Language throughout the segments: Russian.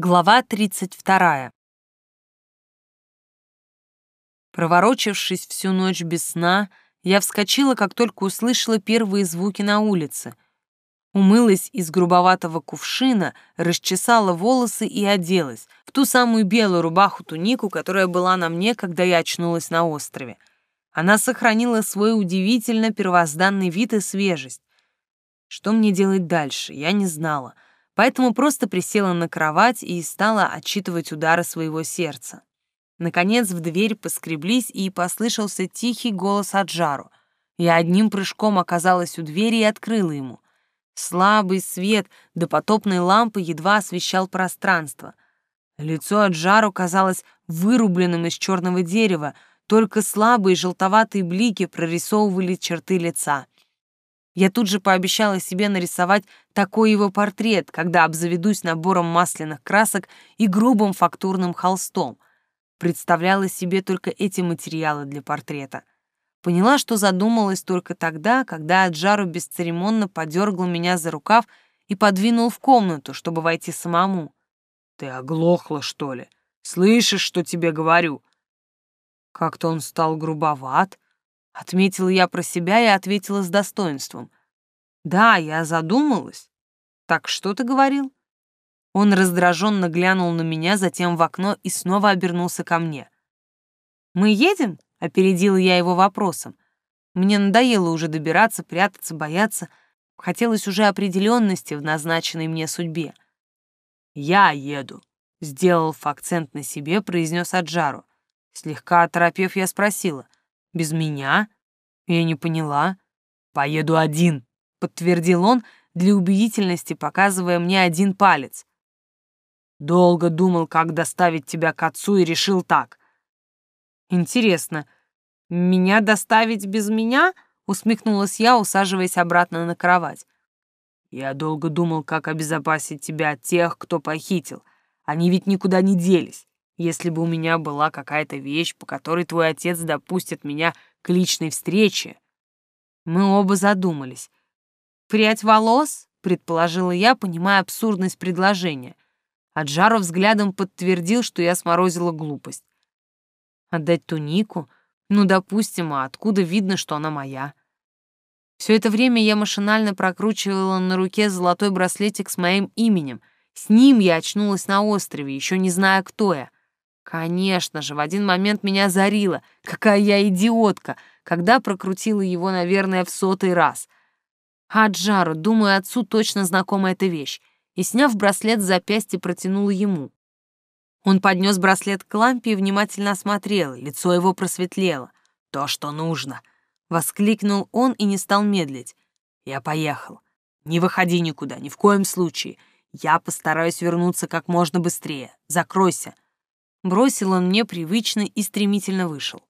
Глава 32. Проворочившись всю ночь без сна, я вскочила, как только услышала первые звуки на улице. Умылась из грубоватого кувшина, расчесала волосы и оделась в ту самую белую рубаху-тунику, которая была на мне, когда я очнулась на острове. Она сохранила свой удивительно первозданный вид и свежесть. Что мне делать дальше, я не знала — поэтому просто присела на кровать и стала отчитывать удары своего сердца. Наконец в дверь поскреблись, и послышался тихий голос Аджару. Я одним прыжком оказалась у двери и открыла ему. Слабый свет допотопной лампы едва освещал пространство. Лицо Аджару казалось вырубленным из черного дерева, только слабые желтоватые блики прорисовывали черты лица — я тут же пообещала себе нарисовать такой его портрет, когда обзаведусь набором масляных красок и грубым фактурным холстом. Представляла себе только эти материалы для портрета. Поняла, что задумалась только тогда, когда Аджару бесцеремонно подергал меня за рукав и подвинул в комнату, чтобы войти самому. «Ты оглохла, что ли? Слышишь, что тебе говорю?» Как-то он стал грубоват, Отметила я про себя и ответила с достоинством. Да, я задумалась. Так что ты говорил? Он раздраженно глянул на меня, затем в окно и снова обернулся ко мне. «Мы едем?» — опередила я его вопросом. Мне надоело уже добираться, прятаться, бояться. Хотелось уже определенности в назначенной мне судьбе. «Я еду», — сделал акцент на себе, произнес Аджару. Слегка оторопев, я спросила — без меня? Я не поняла. Поеду один, подтвердил он для убедительности, показывая мне один палец. Долго думал, как доставить тебя к отцу и решил так. Интересно, меня доставить без меня? Усмехнулась я, усаживаясь обратно на кровать. Я долго думал, как обезопасить тебя от тех, кто похитил. Они ведь никуда не делись. Если бы у меня была какая-то вещь, по которой твой отец допустит меня к личной встрече. Мы оба задумались. «Прядь волос?» — предположила я, понимая абсурдность предложения. Аджаров взглядом подтвердил, что я сморозила глупость. Отдать тунику? Ну, допустим, а откуда видно, что она моя? Все это время я машинально прокручивала на руке золотой браслетик с моим именем. С ним я очнулась на острове, еще не зная, кто я. Конечно же, в один момент меня озарило. Какая я идиотка, когда прокрутила его, наверное, в сотый раз. Аджару, думаю, отцу точно знакома эта вещь. И, сняв браслет с запястья, протянула ему. Он поднес браслет к лампе и внимательно осмотрел, лицо его просветлело. «То, что нужно!» — воскликнул он и не стал медлить. «Я поехал. Не выходи никуда, ни в коем случае. Я постараюсь вернуться как можно быстрее. Закройся!» Бросил он мне привычно и стремительно вышел.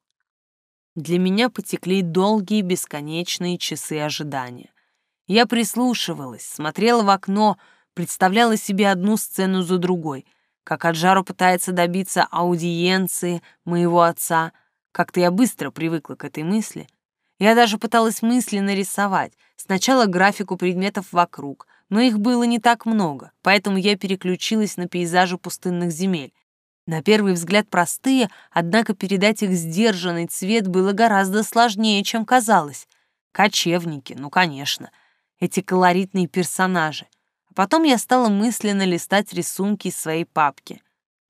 Для меня потекли долгие бесконечные часы ожидания. Я прислушивалась, смотрела в окно, представляла себе одну сцену за другой, как Аджару пытается добиться аудиенции моего отца. Как-то я быстро привыкла к этой мысли. Я даже пыталась мысли нарисовать. Сначала графику предметов вокруг, но их было не так много, поэтому я переключилась на пейзажи пустынных земель, на первый взгляд простые, однако передать их сдержанный цвет было гораздо сложнее, чем казалось. Кочевники, ну, конечно, эти колоритные персонажи. А потом я стала мысленно листать рисунки из своей папки.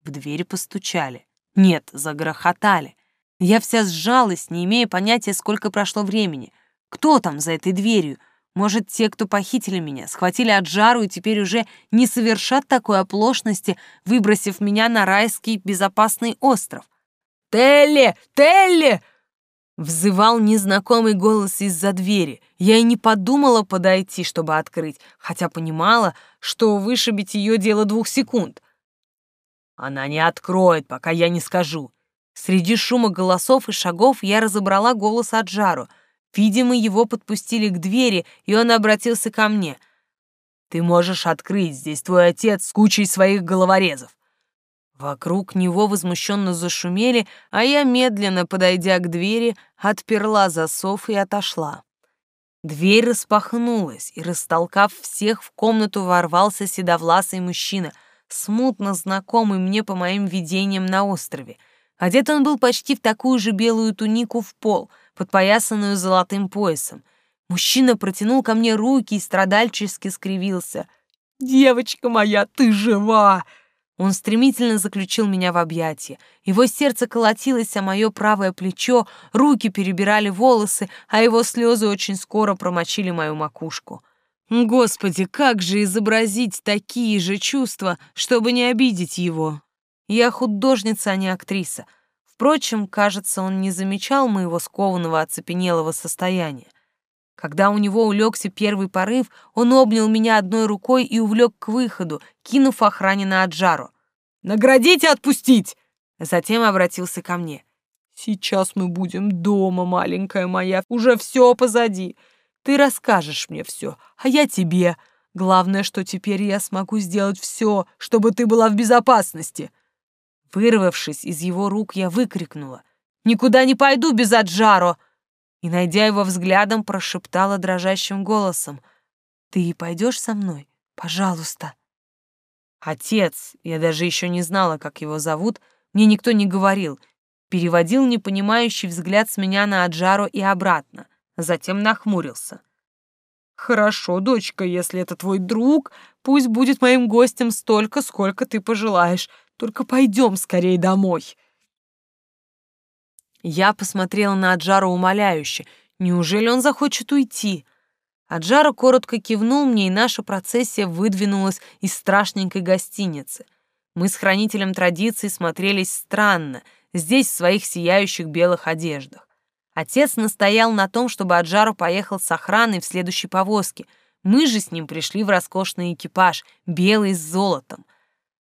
В двери постучали. Нет, загрохотали. Я вся сжалась, не имея понятия, сколько прошло времени. Кто там за этой дверью? Может, те, кто похитили меня, схватили от жару и теперь уже не совершат такой оплошности, выбросив меня на райский безопасный остров? «Телли! Телли!» Взывал незнакомый голос из-за двери. Я и не подумала подойти, чтобы открыть, хотя понимала, что вышибить ее дело двух секунд. Она не откроет, пока я не скажу. Среди шума голосов и шагов я разобрала голос Аджару — Видимо, его подпустили к двери, и он обратился ко мне. «Ты можешь открыть, здесь твой отец с кучей своих головорезов». Вокруг него возмущенно зашумели, а я, медленно подойдя к двери, отперла засов и отошла. Дверь распахнулась, и, растолкав всех, в комнату ворвался седовласый мужчина смутно знакомый мне по моим видениям на острове. Одет он был почти в такую же белую тунику в пол, подпоясанную золотым поясом. Мужчина протянул ко мне руки и страдальчески скривился. «Девочка моя, ты жива!» Он стремительно заключил меня в объятия. Его сердце колотилось о мое правое плечо, руки перебирали волосы, а его слезы очень скоро промочили мою макушку. Господи, как же изобразить такие же чувства, чтобы не обидеть его? Я художница, а не актриса. Впрочем, кажется, он не замечал моего скованного оцепенелого состояния. Когда у него улегся первый порыв, он обнял меня одной рукой и увлек к выходу, кинув охране на Аджару. «Наградите отпустить!» Затем обратился ко мне. «Сейчас мы будем дома, маленькая моя, уже все позади. Ты расскажешь мне все, а я тебе. Главное, что теперь я смогу сделать все, чтобы ты была в безопасности». Вырвавшись из его рук, я выкрикнула. «Никуда не пойду без Аджаро!» И, найдя его взглядом, прошептала дрожащим голосом. «Ты пойдешь со мной? Пожалуйста». Отец, я даже еще не знала, как его зовут, мне никто не говорил, переводил непонимающий взгляд с меня на Аджару и обратно, затем нахмурился. «Хорошо, дочка, если это твой друг, пусть будет моим гостем столько, сколько ты пожелаешь, только пойдем скорее домой». Я посмотрела на Аджара умоляюще. Неужели он захочет уйти? Аджара коротко кивнул мне, и наша процессия выдвинулась из страшненькой гостиницы. Мы с хранителем традиций смотрелись странно, здесь в своих сияющих белых одеждах. Отец настоял на том, чтобы Аджару поехал с охраной в следующей повозке. Мы же с ним пришли в роскошный экипаж, белый с золотом.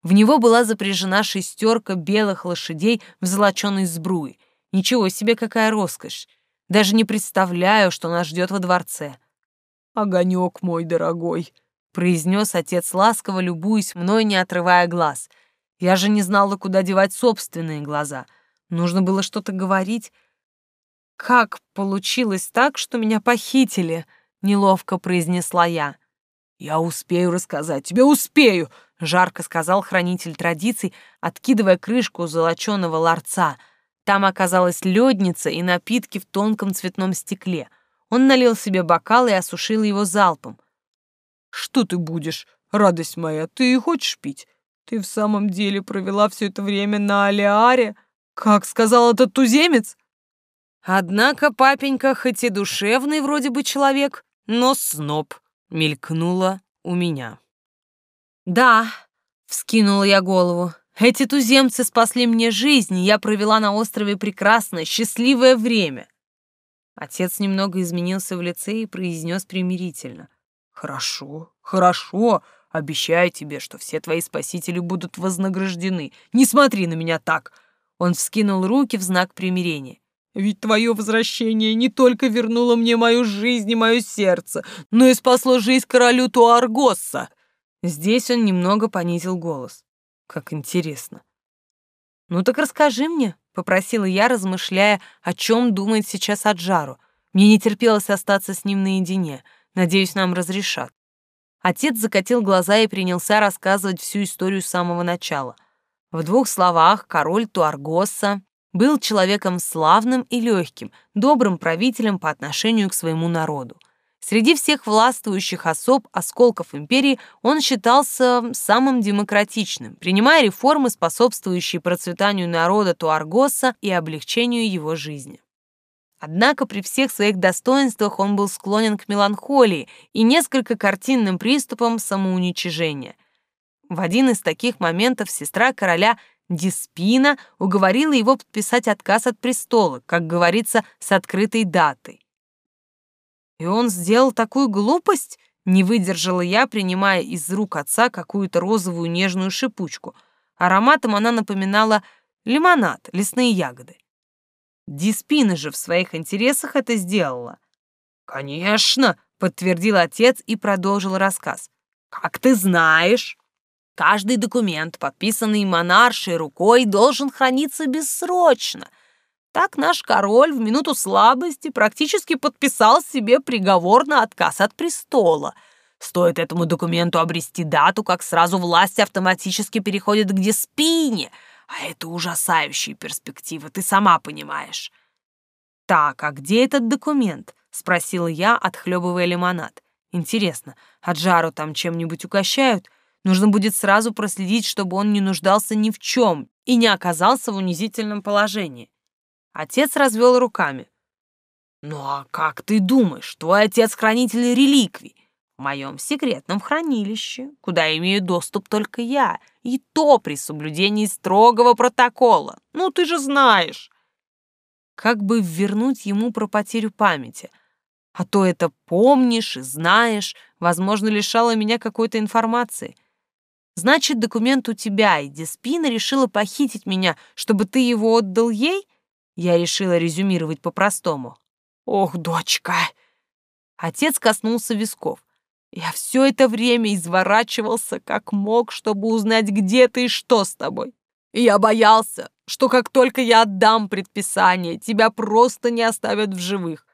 В него была запряжена шестерка белых лошадей в золоченой сбруе. Ничего себе, какая роскошь! Даже не представляю, что нас ждет во дворце. «Огонек мой дорогой», — произнес отец ласково, любуясь мной, не отрывая глаз. Я же не знала, куда девать собственные глаза. Нужно было что-то говорить. «Как получилось так, что меня похитили?» — неловко произнесла я. «Я успею рассказать тебе, успею!» — жарко сказал хранитель традиций, откидывая крышку золоченого ларца — там оказалась ледница и напитки в тонком цветном стекле. Он налил себе бокал и осушил его залпом. «Что ты будешь, радость моя, ты хочешь пить? Ты в самом деле провела все это время на Алиаре, как сказал этот туземец?» Однако папенька хоть и душевный вроде бы человек, но сноб, мелькнула у меня. «Да», — вскинула я голову, эти туземцы спасли мне жизнь, и я провела на острове прекрасное, счастливое время. Отец немного изменился в лице и произнес примирительно. «Хорошо, хорошо. Обещаю тебе, что все твои спасители будут вознаграждены. Не смотри на меня так!» Он вскинул руки в знак примирения. «Ведь твое возвращение не только вернуло мне мою жизнь и мое сердце, но и спасло жизнь королю Туаргосса!» Здесь он немного понизил голос. Как интересно. Ну так расскажи мне, попросила я, размышляя, о чем думает сейчас Аджару. Мне не терпелось остаться с ним наедине. Надеюсь, нам разрешат. Отец закатил глаза и принялся рассказывать всю историю с самого начала. В двух словах, король Туаргоса был человеком славным и легким, добрым правителем по отношению к своему народу. Среди всех властвующих особ осколков империи он считался самым демократичным, принимая реформы, способствующие процветанию народа Туаргоса и облегчению его жизни. Однако при всех своих достоинствах он был склонен к меланхолии и несколько картинным приступам самоуничижения. В один из таких моментов сестра короля Диспина уговорила его подписать отказ от престола, как говорится, с открытой датой. И он сделал такую глупость? Не выдержала я, принимая из рук отца какую-то розовую нежную шипучку. Ароматом она напоминала лимонад, лесные ягоды. Диспина же в своих интересах это сделала. «Конечно!» — подтвердил отец и продолжил рассказ. «Как ты знаешь, каждый документ, подписанный монаршей рукой, должен храниться бессрочно, так наш король в минуту слабости практически подписал себе приговор на отказ от престола. Стоит этому документу обрести дату, как сразу власти автоматически переходят к Деспине, а это ужасающие перспективы, ты сама понимаешь. Так, а где этот документ? Спросила я, отхлебывая лимонад. Интересно, от жару там чем-нибудь угощают? Нужно будет сразу проследить, чтобы он не нуждался ни в чем и не оказался в унизительном положении. Отец развел руками. «Ну а как ты думаешь, твой отец хранитель реликвий? В моем секретном хранилище, куда имею доступ только я, и то при соблюдении строгого протокола. Ну, ты же знаешь!» Как бы вернуть ему про потерю памяти? А то это помнишь и знаешь, возможно, лишало меня какой-то информации — Значит, документ у тебя, и Деспина решила похитить меня, чтобы ты его отдал ей? Я решила резюмировать по-простому. Ох, дочка! Отец коснулся висков. Я все это время изворачивался как мог, чтобы узнать, где ты и что с тобой. И я боялся, что как только я отдам предписание, тебя просто не оставят в живых.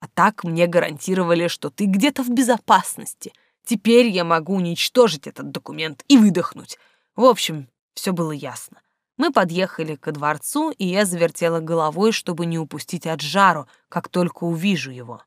А так мне гарантировали, что ты где-то в безопасности — Теперь я могу уничтожить этот документ и выдохнуть. В общем, все было ясно. Мы подъехали ко дворцу, и я завертела головой, чтобы не упустить от жару, как только увижу его.